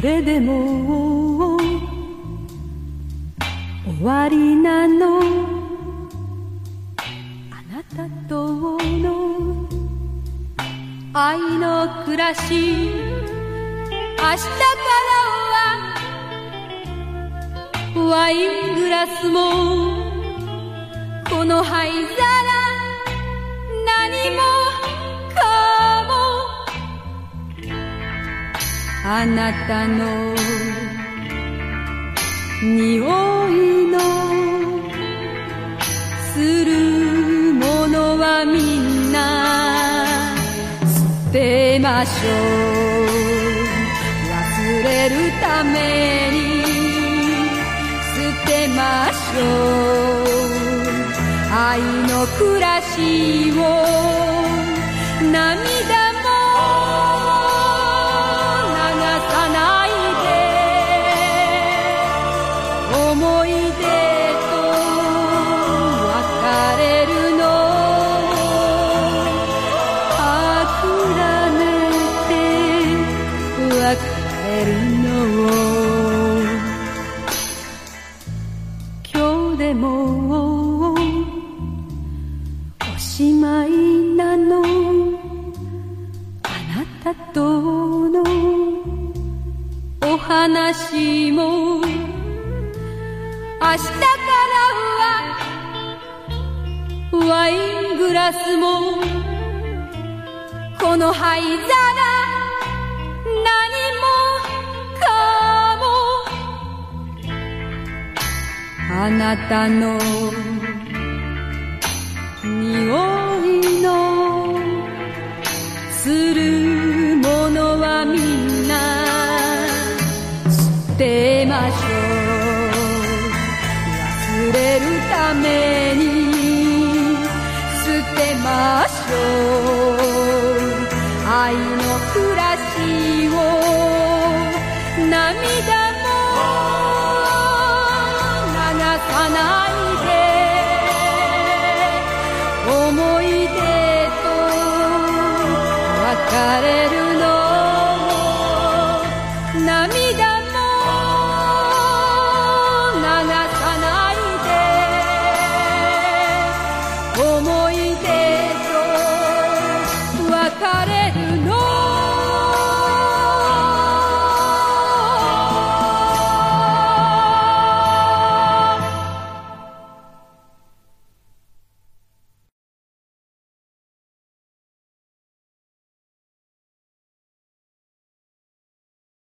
それでも終わりなの。あなたとの愛の暮らし。明日からはワイングラスも。この灰皿何も。あなたの匂いのするものはみんな捨てましょう。忘れるために捨てましょう。愛の暮らしを涙しまいなの。あなたとのお話も明日からはワイングラスもこの灰皿何もかも。あなたの忘れるために捨てましょう愛の暮らしを涙も流さないで。思い出と別れるの涙